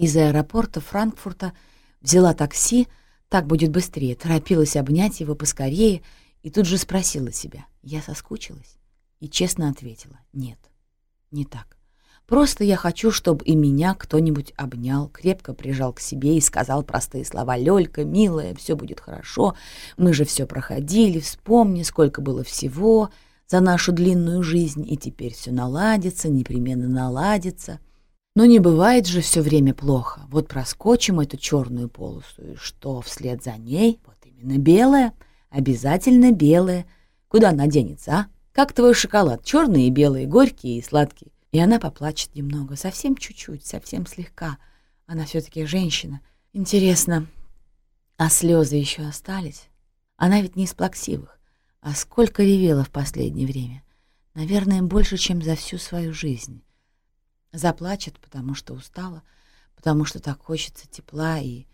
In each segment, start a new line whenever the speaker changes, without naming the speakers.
Из аэропорта Франкфурта взяла такси, так будет быстрее, торопилась обнять его поскорее и тут же спросила себя, я соскучилась? И честно ответила, нет, не так. Просто я хочу, чтобы и меня кто-нибудь обнял, крепко прижал к себе и сказал простые слова «Лёлька, милая, все будет хорошо, мы же все проходили, вспомни, сколько было всего за нашу длинную жизнь, и теперь все наладится, непременно наладится». Но не бывает же все время плохо. Вот проскочим эту черную полосу, и что вслед за ней? Вот именно белая, обязательно белая. Куда она денется, а? Как твой шоколад, черный и белый, горький и сладкий. И она поплачет немного, совсем чуть-чуть, совсем слегка. Она все-таки женщина. Интересно, а слезы еще остались? Она ведь не из плаксивых. А сколько ревела в последнее время? Наверное, больше, чем за всю свою жизнь. Заплачет, потому что устала, потому что так хочется тепла и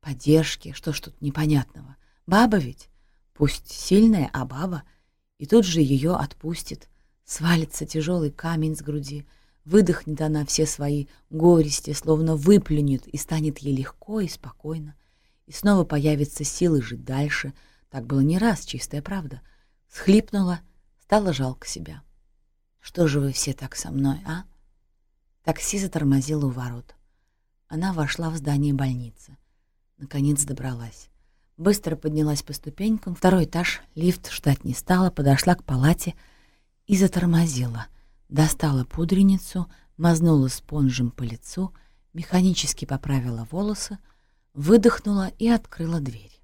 поддержки. Что ж тут непонятного? Баба ведь, пусть сильная, а баба, и тут же ее отпустит. Свалится тяжелый камень с груди, выдохнет она все свои горести, словно выплюнет, и станет ей легко и спокойно. И снова появятся силы жить дальше. Так было не раз, чистая правда. Схлипнула, стало жалко себя. Что же вы все так со мной, а? Такси затормозило у ворот. Она вошла в здание больницы. Наконец добралась. Быстро поднялась по ступенькам. Второй этаж, лифт ждать не стала, подошла к палате — и затормозила. Достала пудреницу, мазнула спонжем по лицу, механически поправила волосы, выдохнула и открыла дверь.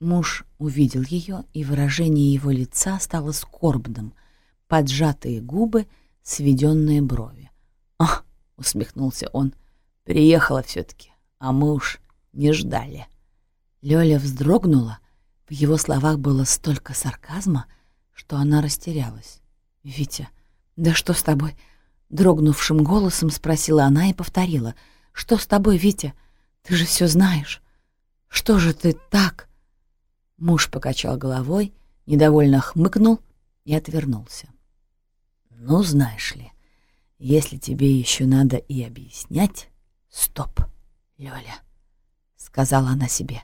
Муж увидел ее, и выражение его лица стало скорбным, поджатые губы, сведенные брови. «Ах!» — усмехнулся он. «Приехала все-таки, а мы уж не ждали». Лёля вздрогнула, в его словах было столько сарказма — что она растерялась. «Витя, да что с тобой?» Дрогнувшим голосом спросила она и повторила. «Что с тобой, Витя? Ты же все знаешь. Что же ты так?» Муж покачал головой, недовольно хмыкнул и отвернулся. «Ну, знаешь ли, если тебе еще надо и объяснять...» «Стоп, Лёля», — сказала она себе.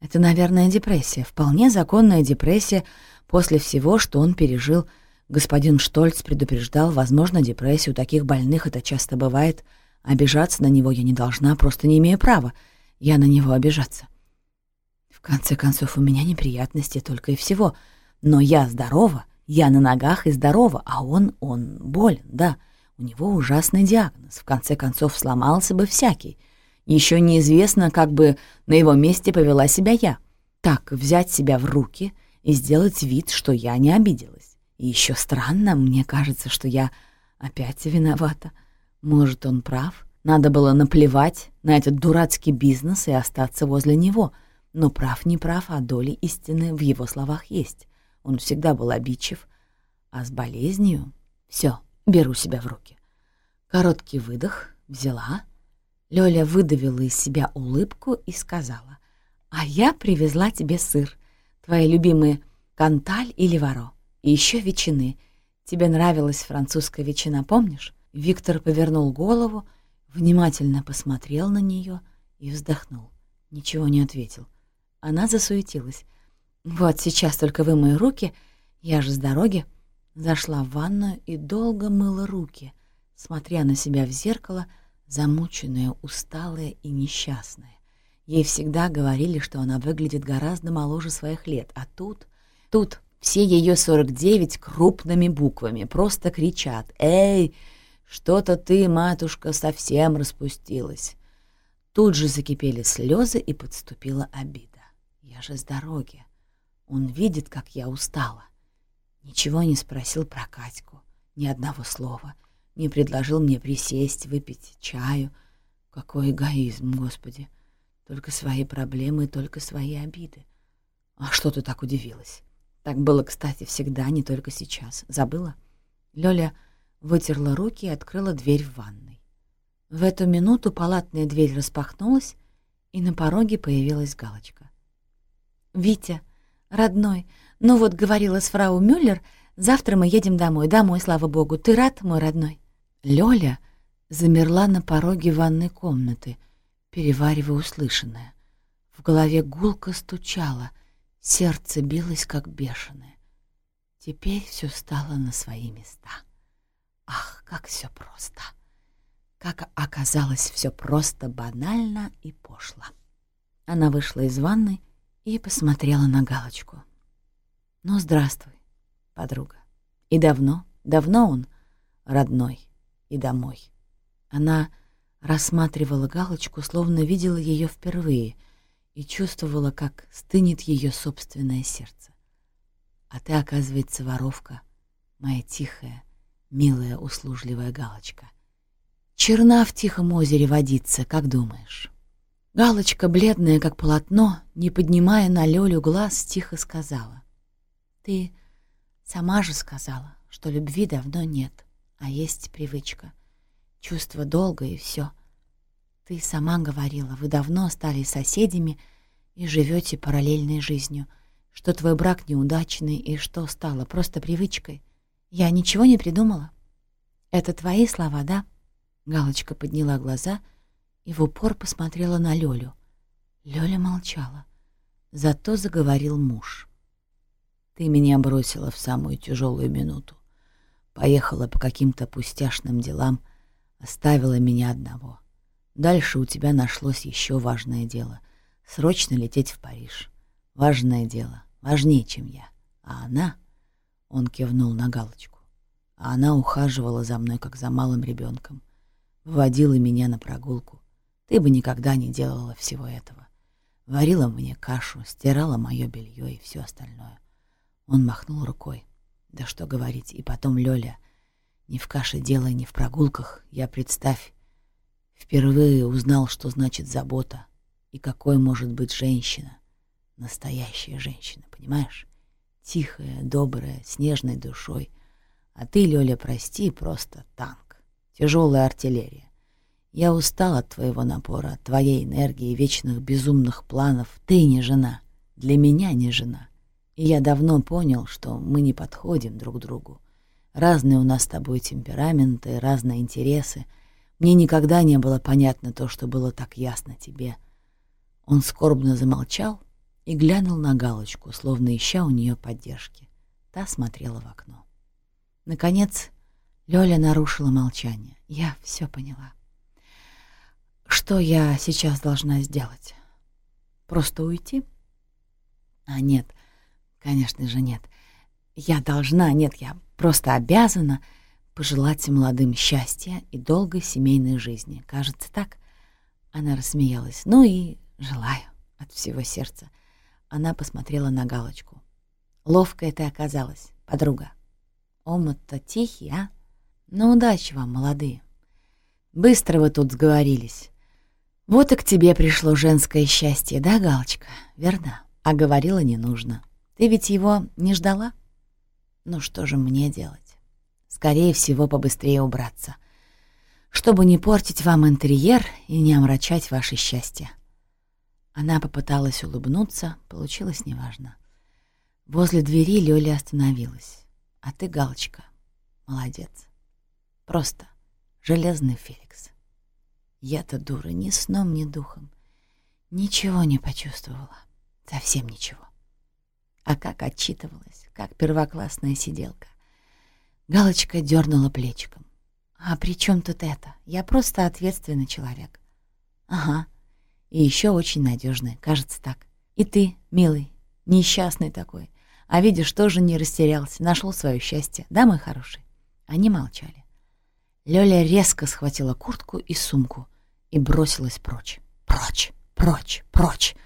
«Это, наверное, депрессия, вполне законная депрессия, После всего, что он пережил, господин Штольц предупреждал, возможно, депрессию у таких больных это часто бывает. Обижаться на него я не должна, просто не имею права. Я на него обижаться. В конце концов, у меня неприятности только и всего. Но я здорова, я на ногах и здорова, а он, он болен, да. У него ужасный диагноз. В конце концов, сломался бы всякий. Еще неизвестно, как бы на его месте повела себя я. Так, взять себя в руки — и сделать вид, что я не обиделась. И еще странно, мне кажется, что я опять виновата. Может, он прав? Надо было наплевать на этот дурацкий бизнес и остаться возле него. Но прав не прав, а доли истины в его словах есть. Он всегда был обидчив. А с болезнью... Все, беру себя в руки. Короткий выдох, взяла. Лёля выдавила из себя улыбку и сказала, «А я привезла тебе сыр твои любимые канталь или варо, и еще ветчины. Тебе нравилась французская ветчина, помнишь? Виктор повернул голову, внимательно посмотрел на нее и вздохнул. Ничего не ответил. Она засуетилась. «Вот сейчас только вымою руки, я же с дороги». Зашла в ванную и долго мыла руки, смотря на себя в зеркало, замученная, усталая и несчастная. Ей всегда говорили, что она выглядит гораздо моложе своих лет, а тут... Тут все ее 49 крупными буквами просто кричат «Эй, что-то ты, матушка, совсем распустилась!» Тут же закипели слезы и подступила обида. «Я же с дороги. Он видит, как я устала». Ничего не спросил про Катьку, ни одного слова, не предложил мне присесть, выпить чаю. Какой эгоизм, Господи! Только свои проблемы и только свои обиды. А что ты так удивилась? Так было, кстати, всегда, не только сейчас. Забыла? Лёля вытерла руки и открыла дверь в ванной. В эту минуту палатная дверь распахнулась, и на пороге появилась галочка. «Витя, родной, ну вот говорила с фрау Мюллер, завтра мы едем домой, домой, слава богу. Ты рад, мой родной?» Лёля замерла на пороге ванной комнаты, переваривая услышанное. В голове гулко стучало, сердце билось как бешеное. Теперь все стало на свои места. Ах, как все просто! Как оказалось, все просто банально и пошло. Она вышла из ванны и посмотрела на галочку. «Ну, здравствуй, подруга. И давно, давно он родной и домой». Она рассматривала галочку, словно видела ее впервые, и чувствовала, как стынет ее собственное сердце. А ты, оказывается, воровка, моя тихая, милая, услужливая галочка. Черна в тихом озере водится, как думаешь? Галочка, бледная, как полотно, не поднимая на Лёлю глаз, тихо сказала. Ты сама же сказала, что любви давно нет, а есть привычка. Чувство долга и все. Ты сама говорила, вы давно стали соседями и живете параллельной жизнью, что твой брак неудачный и что стало просто привычкой. Я ничего не придумала. Это твои слова, да? Галочка подняла глаза и в упор посмотрела на Лёлю. Лёля молчала. Зато заговорил муж. Ты меня бросила в самую тяжелую минуту. Поехала по каким-то пустяшным делам, оставила меня одного. Дальше у тебя нашлось еще важное дело — срочно лететь в Париж. Важное дело, важнее, чем я. А она он кивнул на галочку. А она ухаживала за мной, как за малым ребенком. Вводила меня на прогулку. Ты бы никогда не делала всего этого. Варила мне кашу, стирала мое белье и все остальное. Он махнул рукой. Да что говорить, и потом Лёля. Ни в каше дело, ни в прогулках. Я, представь, впервые узнал, что значит забота. И какой может быть женщина. Настоящая женщина, понимаешь? тихая, добрая, с нежной душой. А ты, Лёля, прости, просто танк. Тяжелая артиллерия. Я устал от твоего напора, от твоей энергии, вечных безумных планов. Ты не жена. Для меня не жена. И я давно понял, что мы не подходим друг другу. Разные у нас с тобой темпераменты, разные интересы. Мне никогда не было понятно то, что было так ясно тебе. Он скорбно замолчал, и глянул на галочку, словно ища у нее поддержки. Та смотрела в окно. Наконец, Лёля нарушила молчание. Я все поняла. Что я сейчас должна сделать? Просто уйти? А нет, конечно же нет. Я должна, нет, я просто обязана пожелать молодым счастья и долгой семейной жизни. Кажется, так? Она рассмеялась. Ну и желаю от всего сердца. Она посмотрела на галочку. Ловкая ты оказалась, подруга. Омут-то тихий, а? Ну, удачи вам, молодые. Быстро вы тут сговорились. Вот и к тебе пришло женское счастье, да, Галочка? Верно. А говорила не нужно. Ты ведь его не ждала? Ну что же мне делать? Скорее всего, побыстрее убраться, чтобы не портить вам интерьер и не омрачать ваше счастье. Она попыталась улыбнуться, получилось неважно. Возле двери Лёля остановилась. «А ты, Галочка, молодец. Просто железный Феликс. Я-то дура, ни сном, ни духом. Ничего не почувствовала. Совсем ничего. А как отчитывалась, как первоклассная сиделка. Галочка дернула плечиком. «А при чем тут это? Я просто ответственный человек». «Ага, и еще очень надежная, кажется так. И ты, милый, несчастный такой. А видишь, тоже не растерялся, нашел свое счастье. Да, мой хороший?» Они молчали. Лёля резко схватила куртку и сумку и бросилась прочь. Прочь, прочь, прочь,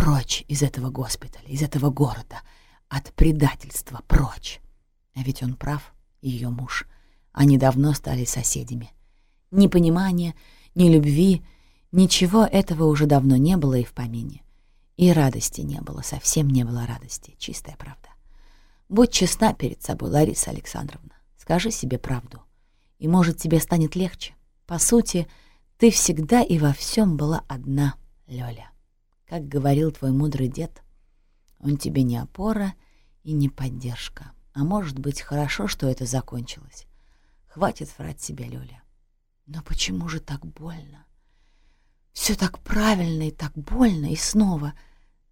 прочь из этого госпиталя, из этого города, от предательства, прочь. А ведь он прав, ее муж. Они давно стали соседями. Ни понимания, ни любви, Ничего этого уже давно не было и в помине. И радости не было, совсем не было радости, чистая правда. Будь честна перед собой, Лариса Александровна. Скажи себе правду. И, может, тебе станет легче. По сути, ты всегда и во всем была одна, Лёля. Как говорил твой мудрый дед, он тебе не опора и не поддержка. А может быть, хорошо, что это закончилось. Хватит врать себе, Лёля. Но почему же так больно? Все так правильно и так больно, и снова.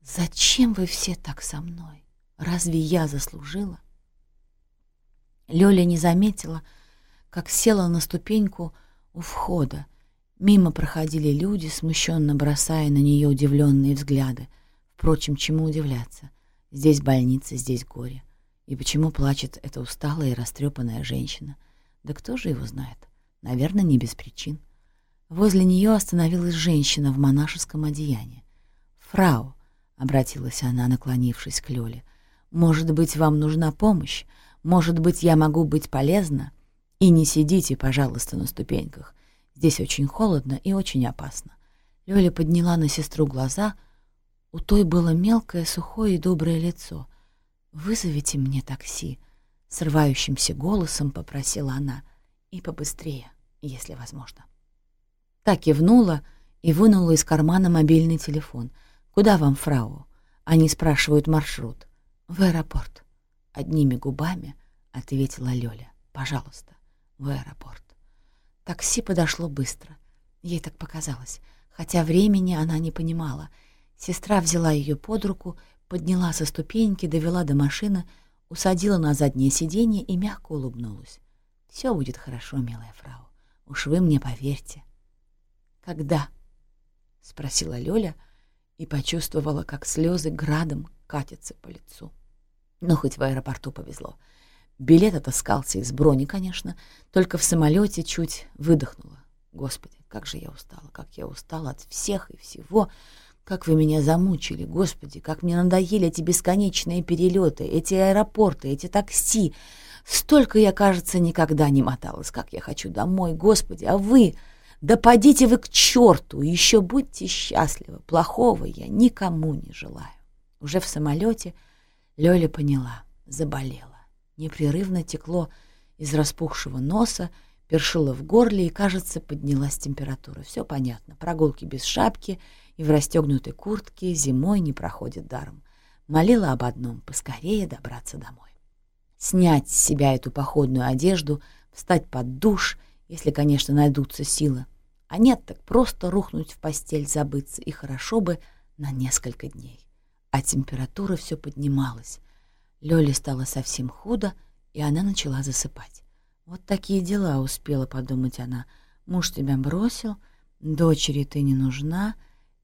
Зачем вы все так со мной? Разве я заслужила? Лёля не заметила, как села на ступеньку у входа. Мимо проходили люди, смущенно бросая на нее удивленные взгляды. Впрочем, чему удивляться? Здесь больница, здесь горе. И почему плачет эта усталая и растрепанная женщина? Да кто же его знает? Наверное, не без причин. Возле нее остановилась женщина в монашеском одеянии. «Фрау», — обратилась она, наклонившись к Лёле, — «может быть, вам нужна помощь? Может быть, я могу быть полезна? И не сидите, пожалуйста, на ступеньках. Здесь очень холодно и очень опасно». Лёля подняла на сестру глаза. У той было мелкое, сухое и доброе лицо. «Вызовите мне такси», — срывающимся голосом попросила она. «И побыстрее, если возможно». Так кивнула и вынула из кармана мобильный телефон. «Куда вам, фрау?» Они спрашивают маршрут. «В аэропорт». Одними губами ответила Лёля. «Пожалуйста, в аэропорт». Такси подошло быстро. Ей так показалось. Хотя времени она не понимала. Сестра взяла ее под руку, подняла со ступеньки, довела до машины, усадила на заднее сиденье и мягко улыбнулась. «Все будет хорошо, милая фрау. Уж вы мне поверьте. «Когда?» — спросила Лёля и почувствовала, как слезы градом катятся по лицу. Но хоть в аэропорту повезло. Билет отыскался из брони, конечно, только в самолете чуть выдохнула. Господи, как же я устала, как я устала от всех и всего, как вы меня замучили, Господи, как мне надоели эти бесконечные перелеты, эти аэропорты, эти такси. Столько я, кажется, никогда не моталась, как я хочу домой, Господи, а вы... Да подите вы к черту, еще будьте счастливы. Плохого я никому не желаю. Уже в самолете Лёля поняла, заболела. Непрерывно текло из распухшего носа, першило в горле и, кажется, поднялась температура. Все понятно. Прогулки без шапки и в расстегнутой куртке зимой не проходят даром. Молила об одном — поскорее добраться домой. Снять с себя эту походную одежду, встать под душ — если, конечно, найдутся силы. А нет, так просто рухнуть в постель, забыться, и хорошо бы на несколько дней. А температура все поднималась. Лёле стало совсем худо, и она начала засыпать. Вот такие дела успела подумать она. Муж тебя бросил, дочери ты не нужна,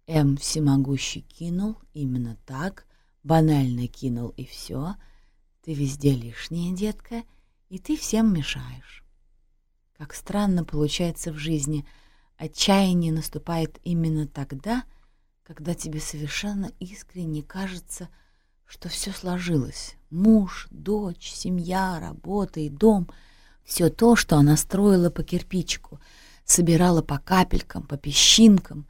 М всемогущий кинул, именно так, банально кинул и все. Ты везде лишняя, детка, и ты всем мешаешь. Как странно получается в жизни. Отчаяние наступает именно тогда, когда тебе совершенно искренне кажется, что все сложилось. Муж, дочь, семья, работа и дом — все то, что она строила по кирпичику, собирала по капелькам, по песчинкам,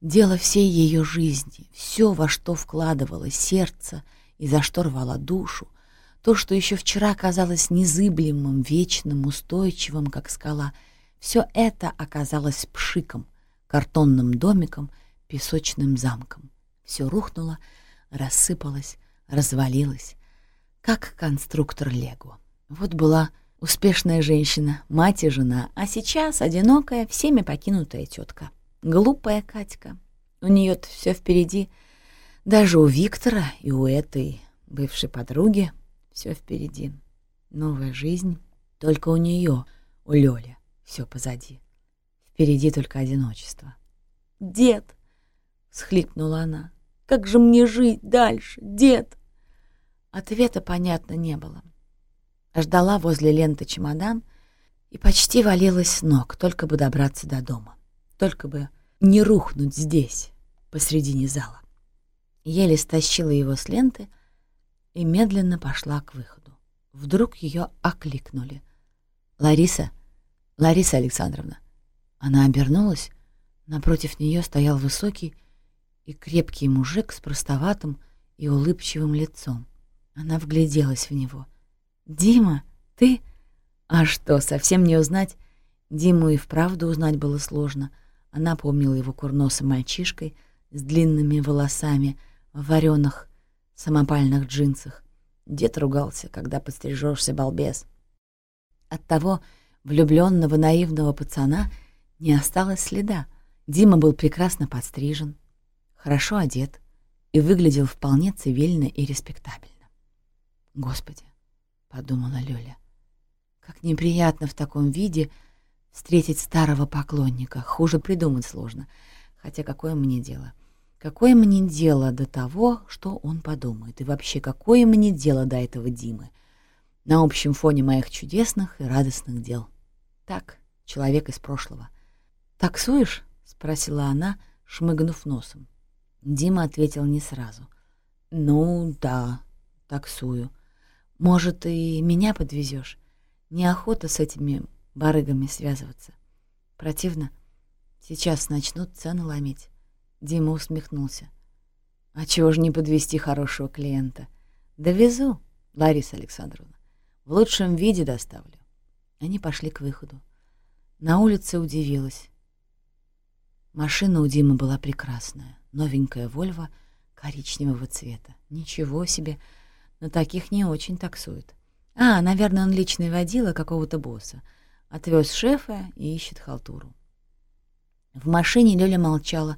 дело всей ее жизни, все, во что вкладывало сердце и за что рвала душу — то, что еще вчера казалось незыблемым, вечным, устойчивым, как скала, все это оказалось пшиком, картонным домиком, песочным замком. Все рухнуло, рассыпалось, развалилось, как конструктор Лего. Вот была успешная женщина, мать и жена, а сейчас одинокая, всеми покинутая тетка. Глупая Катька. У нее-то все впереди. Даже у Виктора и у этой бывшей подруги все впереди. Новая жизнь. Только у нее, у Лёли, все позади. Впереди только одиночество. «Дед!» — схлипнула она. «Как же мне жить дальше, дед?» Ответа, понятно, не было. Ждала возле ленты чемодан и почти валилась с ног, только бы добраться до дома. Только бы не рухнуть здесь, посредине зала. Еле стащила его с ленты — и медленно пошла к выходу. Вдруг ее окликнули. «Лариса! Лариса Александровна!» Она обернулась. Напротив нее стоял высокий и крепкий мужик с простоватым и улыбчивым лицом. Она вгляделась в него. «Дима, ты? А что, совсем не узнать?» Диму и вправду узнать было сложно. Она помнила его курносым мальчишкой с длинными волосами в вареных самопальных джинсах. Дед ругался, когда подстрижешься, балбес. От того влюбленного наивного пацана Не осталось следа. Дима был прекрасно подстрижен, хорошо одет и выглядел вполне цивильно и респектабельно. «Господи!» — подумала Лёля. «Как неприятно в таком виде встретить старого поклонника. Хуже придумать сложно. Хотя какое мне дело? Какое мне дело до того, что он подумает? И вообще, какое мне дело до этого Димы? На общем фоне моих чудесных и радостных дел. Так, человек из прошлого. «Таксуешь?» — спросила она, шмыгнув носом. Дима ответил не сразу. «Ну, да, таксую. Может, и меня подвезешь? Неохота с этими барыгами связываться. Противно. Сейчас начнут цены ломить». Дима усмехнулся. «А чего ж не подвести хорошего клиента? Довезу, Лариса Александровна. В лучшем виде доставлю». Они пошли к выходу. На улице удивилась. Машина у Димы была прекрасная. Новенькая «Вольво» коричневого цвета. Ничего себе, на таких не очень таксуют. А, наверное, он личный водила какого-то босса. Отвез шефа и ищет халтуру. В машине Лёля молчала.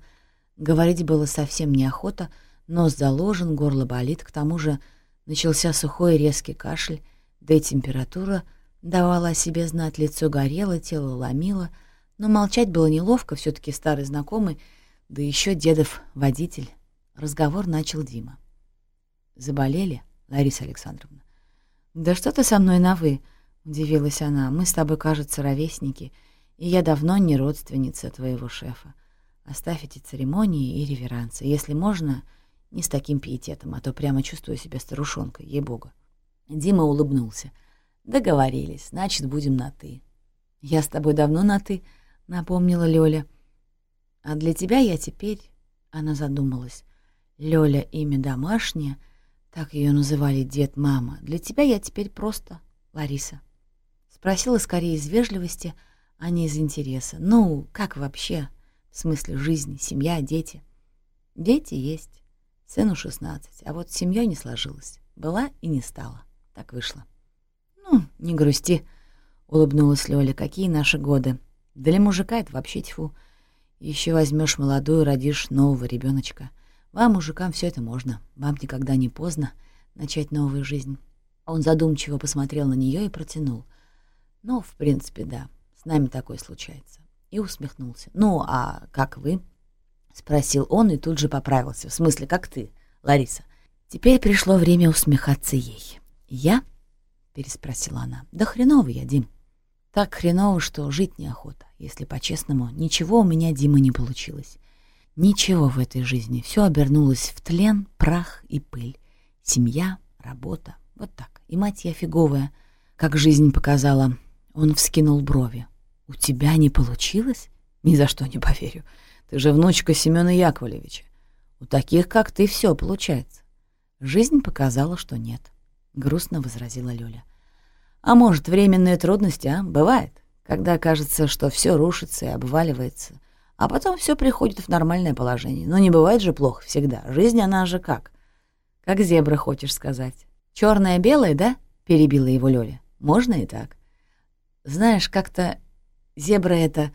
Говорить было совсем неохота. Нос заложен, горло болит. К тому же начался сухой резкий кашель, да и температура давала о себе знать. Лицо горело, тело ломило — но молчать было неловко, все таки старый знакомый, да еще дедов водитель. Разговор начал Дима. «Заболели, Лариса Александровна?» «Да что ты со мной на «вы», — удивилась она. «Мы с тобой, кажется, ровесники, и я давно не родственница твоего шефа. Оставь эти церемонии и реверансы. Если можно, не с таким пиететом, а то прямо чувствую себя старушонкой, ей-богу». Дима улыбнулся. «Договорились, значит, будем на «ты». «Я с тобой давно на «ты», — напомнила Лёля. «А для тебя я теперь...» — она задумалась. «Лёля — имя домашнее, так её называли дед, мама. Для тебя я теперь просто Лариса». Спросила скорее из вежливости, а не из интереса. «Ну, как вообще? В смысле жизни, семья, дети?» «Дети есть. Сыну шестнадцать, а вот семья не сложилась. Была и не стала. Так вышло». «Ну, не грусти», — улыбнулась Лёля. «Какие наши годы? Для мужика это вообще тьфу. Еще возьмешь молодую, родишь нового ребеночка. Вам, мужикам, все это можно. Вам никогда не поздно начать новую жизнь. Он задумчиво посмотрел на нее и протянул. Ну, в принципе, да, с нами такое случается. И усмехнулся. Ну, а как вы? Спросил он и тут же поправился. В смысле, как ты, Лариса? Теперь пришло время усмехаться ей. Я? Переспросила она. Да хреново я, Дим. Так хреново, что жить неохота. Если по-честному, ничего у меня, Дима, не получилось. Ничего в этой жизни. Все обернулось в тлен, прах и пыль. Семья, работа. Вот так. И мать я фиговая, как жизнь показала. Он вскинул брови. «У тебя не получилось?» «Ни за что не поверю. Ты же внучка Семёна Яковлевича. У таких, как ты, все получается». Жизнь показала, что нет. Грустно возразила Лёля. А может, временные трудности, а? Бывает. Когда кажется, что все рушится и обваливается. А потом все приходит в нормальное положение. Но не бывает же плохо всегда. Жизнь, она же как? Как зебра, хочешь сказать. черное белое да? Перебила его Лёля. Можно и так. Знаешь, как-то зебра это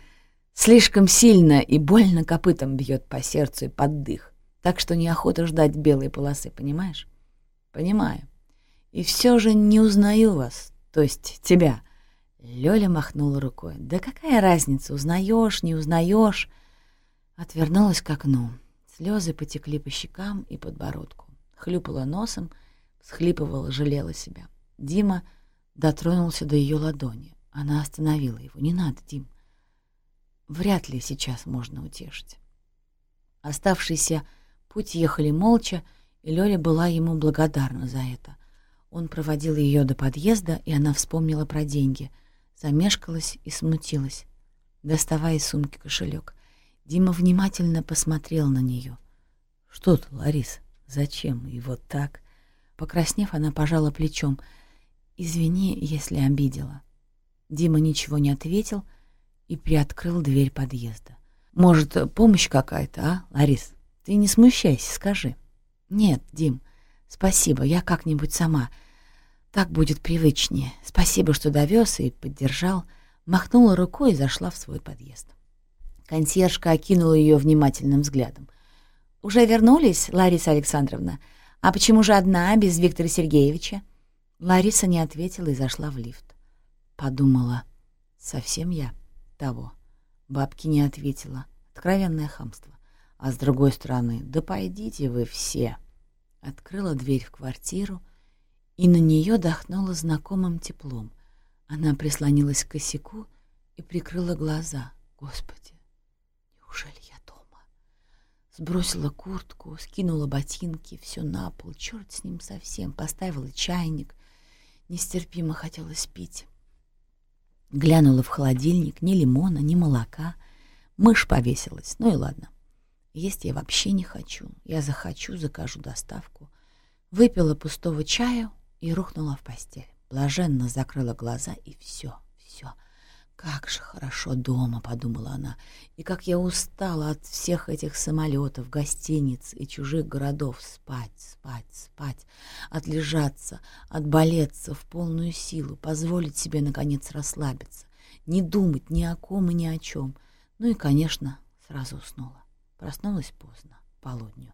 слишком сильно и больно копытом бьет по сердцу и под дых. Так что неохота ждать белой полосы, понимаешь? Понимаю. И все же не узнаю вас, то есть тебя». Лёля махнула рукой. «Да какая разница, узнаешь, не узнаешь?» Отвернулась к окну. Слезы потекли по щекам и подбородку. Хлюпала носом, всхлипывала, жалела себя. Дима дотронулся до ее ладони. Она остановила его. «Не надо, Дим. Вряд ли сейчас можно утешить». Оставшийся путь ехали молча, и Лёля была ему благодарна за это. Он проводил ее до подъезда, и она вспомнила про деньги. Замешкалась и смутилась, доставая из сумки кошелек. Дима внимательно посмотрел на нее. «Что ты, Ларис? Зачем? И вот так?» Покраснев, она пожала плечом. «Извини, если обидела». Дима ничего не ответил и приоткрыл дверь подъезда. «Может, помощь какая-то, а, Ларис? Ты не смущайся, скажи». «Нет, Дим, Спасибо, я как-нибудь сама. Так будет привычнее. Спасибо, что довез и поддержал. Махнула рукой и зашла в свой подъезд. Консьержка окинула ее внимательным взглядом. «Уже вернулись, Лариса Александровна? А почему же одна, без Виктора Сергеевича?» Лариса не ответила и зашла в лифт. Подумала, совсем я того. Бабки не ответила. Откровенное хамство. А с другой стороны, да пойдите вы все. Открыла дверь в квартиру, и на нее дохнуло знакомым теплом. Она прислонилась к косяку и прикрыла глаза. Господи, неужели я дома? Сбросила куртку, скинула ботинки, все на пол, черт с ним совсем, поставила чайник. Нестерпимо хотелось пить. Глянула в холодильник, ни лимона, ни молока. Мышь повесилась, ну и ладно. Есть я вообще не хочу. Я захочу, закажу доставку. Выпила пустого чаю и рухнула в постель. Блаженно закрыла глаза, и все, все. «Как же хорошо дома», — подумала она, «и как я устала от всех этих самолетов, гостиниц и чужих городов спать, спать, спать, отлежаться, отболеться в полную силу, позволить себе, наконец, расслабиться, не думать ни о ком и ни о чем. Ну и, конечно, сразу уснула. Проснулась поздно, полудню.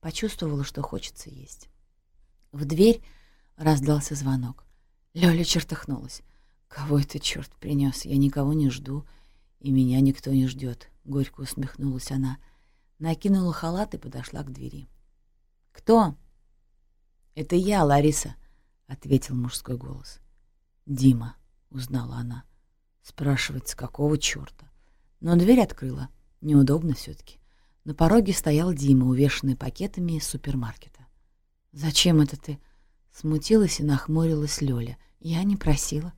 Почувствовала, что хочется есть. В дверь раздался звонок. Лёля чертыхнулась. «Кого это черт принес? Я никого не жду, и меня никто не ждет. Горько усмехнулась она. Накинула халат и подошла к двери. «Кто?» «Это я, Лариса», — ответил мужской голос. «Дима», — узнала она. Спрашивается, какого черта? Но дверь открыла. Неудобно все-таки. На пороге стоял Дима, увешанный пакетами из супермаркета. «Зачем это ты?» Смутилась и нахмурилась Лёля. «Я не просила».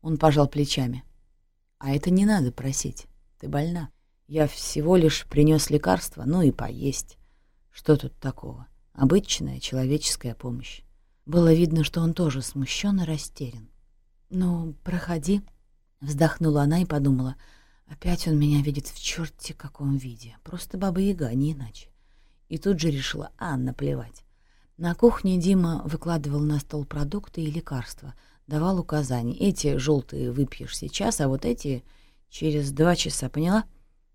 Он пожал плечами. «А это не надо просить. Ты больна. Я всего лишь принес лекарство, ну и поесть. Что тут такого? Обычная человеческая помощь». Было видно, что он тоже смущен и растерян. «Ну, проходи», — вздохнула она и подумала. «Опять он меня видит в черте каком виде. Просто баба-яга, не иначе». И тут же решила, а, наплевать. На кухне Дима выкладывал на стол продукты и лекарства, давал указания. Эти желтые выпьешь сейчас, а вот эти через два часа, поняла?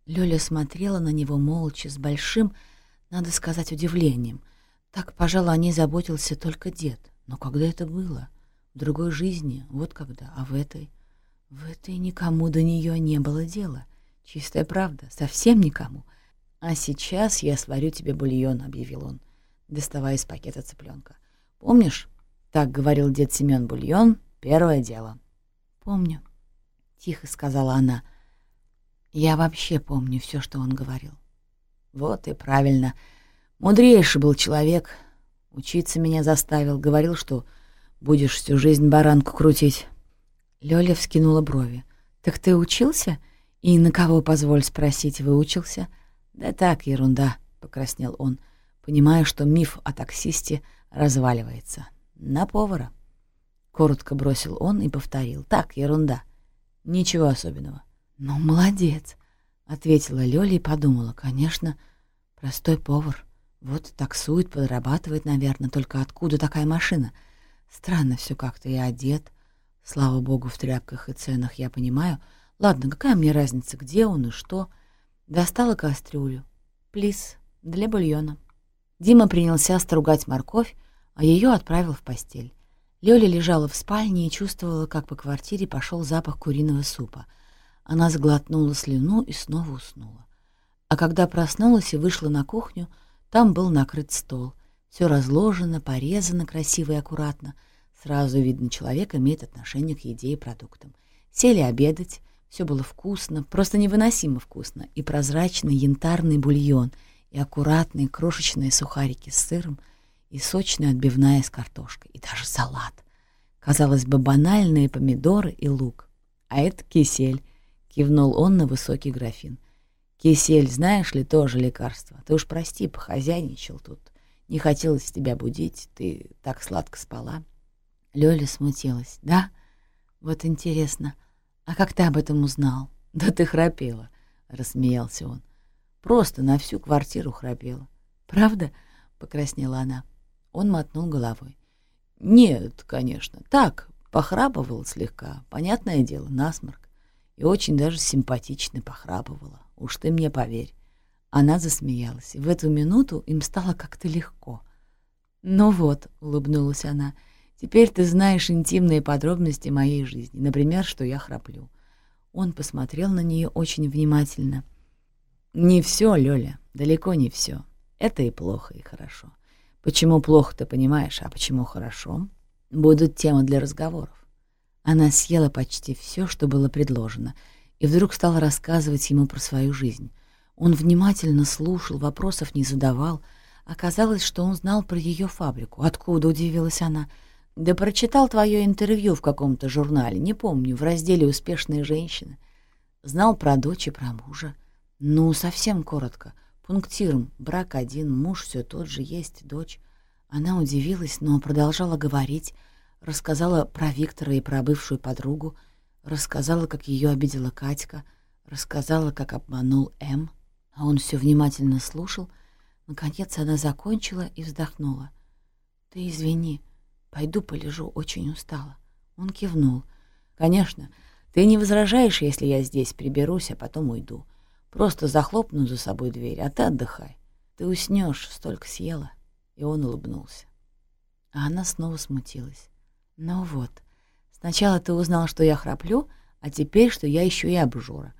Лёля смотрела на него молча, с большим, надо сказать, удивлением. Так, пожалуй, о ней заботился только дед. Но когда это было? В другой жизни, вот когда, а в этой... В этой никому до нее не было дела. Чистая правда, совсем никому. А сейчас я сварю тебе бульон, — объявил он доставая из пакета цыпленка. «Помнишь, так говорил дед Семен Бульон, первое дело?» «Помню», — тихо сказала она. «Я вообще помню все, что он говорил». «Вот и правильно. Мудрейший был человек. Учиться меня заставил. Говорил, что будешь всю жизнь баранку крутить». Лёля вскинула брови. «Так ты учился? И на кого, позволь спросить, выучился?» «Да так, ерунда», — покраснел он. — понимая, что миф о таксисте разваливается. На повара. Коротко бросил он и повторил. Так, ерунда. Ничего особенного. Ну, молодец, ответила Лёля и подумала. Конечно, простой повар. Вот таксует, подрабатывает, наверное. Только откуда такая машина? Странно все как-то и одет. Слава богу, в тряпках и ценах я понимаю. Ладно, какая мне разница, где он и что? Достала кастрюлю. Плиз, для бульона. Дима принялся стругать морковь, а ее отправил в постель. Лёля лежала в спальне и чувствовала, как по квартире пошел запах куриного супа. Она сглотнула слюну и снова уснула. А когда проснулась и вышла на кухню, там был накрыт стол. Все разложено, порезано красиво и аккуратно. Сразу видно, человек имеет отношение к еде и продуктам. Сели обедать, все было вкусно, просто невыносимо вкусно, и прозрачный янтарный бульон — и аккуратные крошечные сухарики с сыром, и сочная отбивная с картошкой, и даже салат. Казалось бы, банальные помидоры и лук. А это кисель, кивнул он на высокий графин. Кисель, знаешь ли, тоже лекарство. Ты уж прости, похозяйничал тут. Не хотелось тебя будить, ты так сладко спала. Лёля смутилась. Да? Вот интересно. А как ты об этом узнал? Да ты храпела, рассмеялся он. Просто на всю квартиру храпела. «Правда?» — покраснела она. Он мотнул головой. «Нет, конечно. Так, похрапывала слегка. Понятное дело, насморк. И очень даже симпатично похрапывала. Уж ты мне поверь. Она засмеялась, в эту минуту им стало как-то легко. «Ну вот», — улыбнулась она, — «теперь ты знаешь интимные подробности моей жизни, например, что я храплю». Он посмотрел на нее очень внимательно. «Не все, Лёля, далеко не все. Это и плохо, и хорошо. Почему плохо, ты понимаешь, а почему хорошо? Будут темы для разговоров. Она съела почти все, что было предложено, и вдруг стала рассказывать ему про свою жизнь. Он внимательно слушал, вопросов не задавал. Оказалось, что он знал про ее фабрику. Откуда, удивилась она. Да прочитал твое интервью в каком-то журнале, не помню, в разделе «Успешные женщины». Знал про дочь и про мужа. Ну, совсем коротко. Пунктиром. Брак один, муж все тот же, есть дочь. Она удивилась, но продолжала говорить, рассказала про Виктора и про бывшую подругу, рассказала, как ее обидела Катька, рассказала, как обманул М, а он все внимательно слушал. Наконец она закончила и вздохнула. «Ты извини, пойду полежу, очень устала». Он кивнул. «Конечно, ты не возражаешь, если я здесь приберусь, а потом уйду. Просто захлопну за собой дверь, а ты отдыхай. Ты уснешь, столько съела». И он улыбнулся. А она снова смутилась. «Ну вот, сначала ты узнал, что я храплю, а теперь, что я еще и обжора».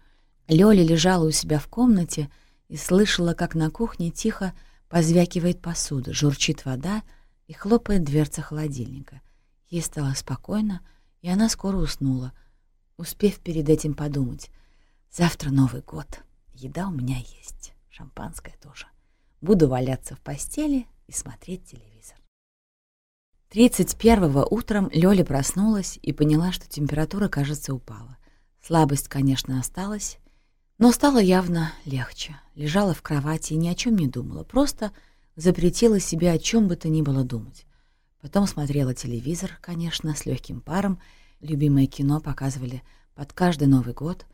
Лёля лежала у себя в комнате и слышала, как на кухне тихо позвякивает посуда, журчит вода и хлопает дверца холодильника. Ей стало спокойно, и она скоро уснула, успев перед этим подумать. «Завтра Новый год, еда у меня есть, шампанское тоже. Буду валяться в постели и смотреть телевизор». 31-го утром Лёля проснулась и поняла, что температура, кажется, упала. Слабость, конечно, осталась, но стало явно легче. Лежала в кровати и ни о чем не думала, просто запретила себе о чем бы то ни было думать. Потом смотрела телевизор, конечно, с легким паром. Любимое кино показывали под каждый Новый год.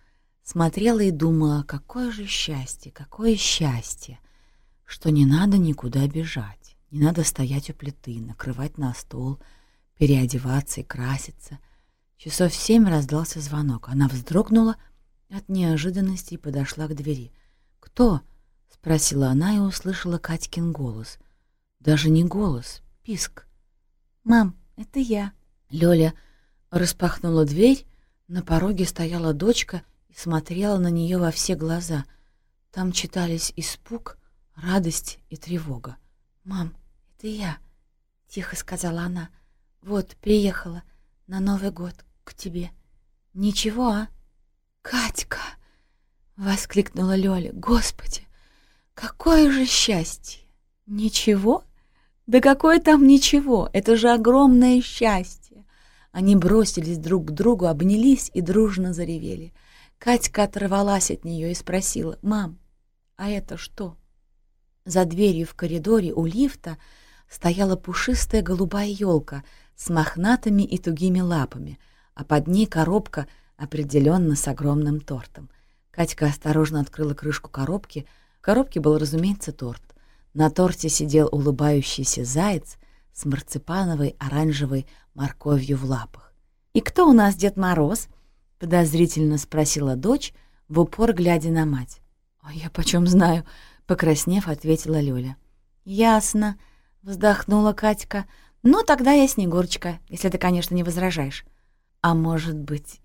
Смотрела и думала, какое же счастье, какое счастье, что не надо никуда бежать. Не надо стоять у плиты, накрывать на стол, переодеваться и краситься. Часов семь раздался звонок. Она вздрогнула от неожиданности и подошла к двери. «Кто?» — спросила она и услышала Катькин голос. Даже не голос, писк. «Мам, это я». Лёля распахнула дверь, на пороге стояла дочка и смотрела на нее во все глаза. Там читались испуг, радость и тревога. «Мам, это я», — тихо сказала она. «Вот, приехала на Новый год к тебе. Ничего, а?» «Катька!» — воскликнула Лёля. «Господи, какое же счастье!» «Ничего? Да какое там ничего? Это же огромное счастье!» Они бросились друг к другу, обнялись и дружно заревели. Катька оторвалась от нее и спросила, «Мам, а это что?» За дверью в коридоре у лифта стояла пушистая голубая елка с мохнатыми и тугими лапами, а под ней коробка определенно с огромным тортом. Катька осторожно открыла крышку коробки. В коробке был, разумеется, торт. На торте сидел улыбающийся заяц с марципановой оранжевой морковью в лапах. «И кто у нас Дед Мороз?» — подозрительно спросила дочь, в упор глядя на мать. «А я почем знаю?» Покраснев, ответила Лёля. «Ясно», — вздохнула Катька. «Ну, тогда я Снегурочка, если ты, конечно, не возражаешь». «А может быть,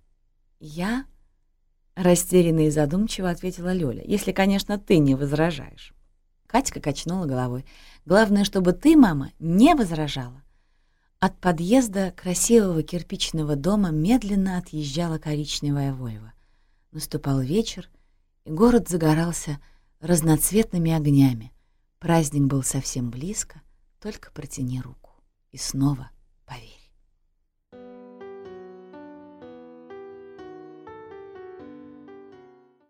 я?» Растерянно и задумчиво ответила Лёля. «Если, конечно, ты не возражаешь». Катька качнула головой. «Главное, чтобы ты, мама, не возражала». От подъезда красивого кирпичного дома медленно отъезжала коричневая Вольва. Наступал вечер, и город загорался разноцветными огнями. Праздник был совсем близко, только протяни руку. И снова